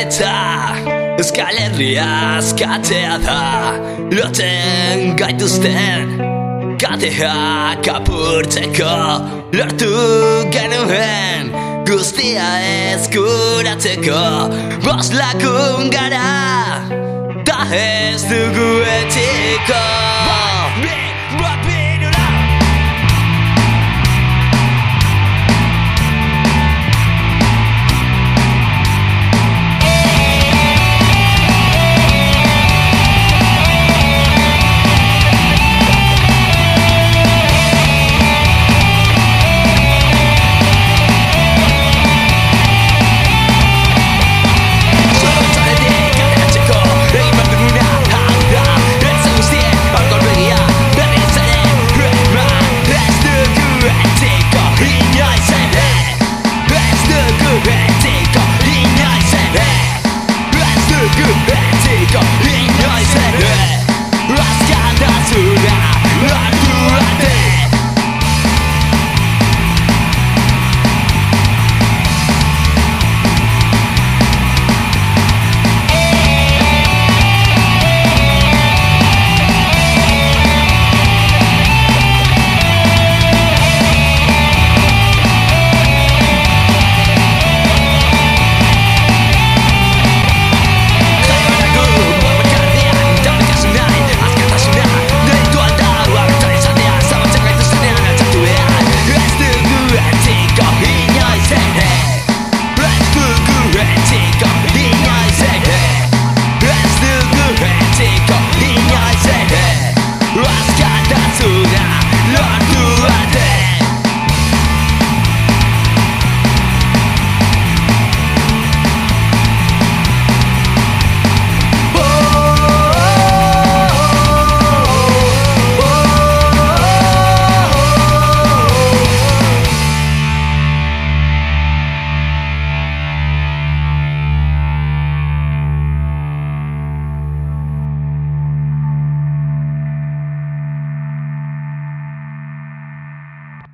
eta Euskal Herria azkatea da. Loten gaituzten Kateak apurtzeko Lortu genuen. Guztia eskuratzeko Bost lakun gara Da ez dugu good.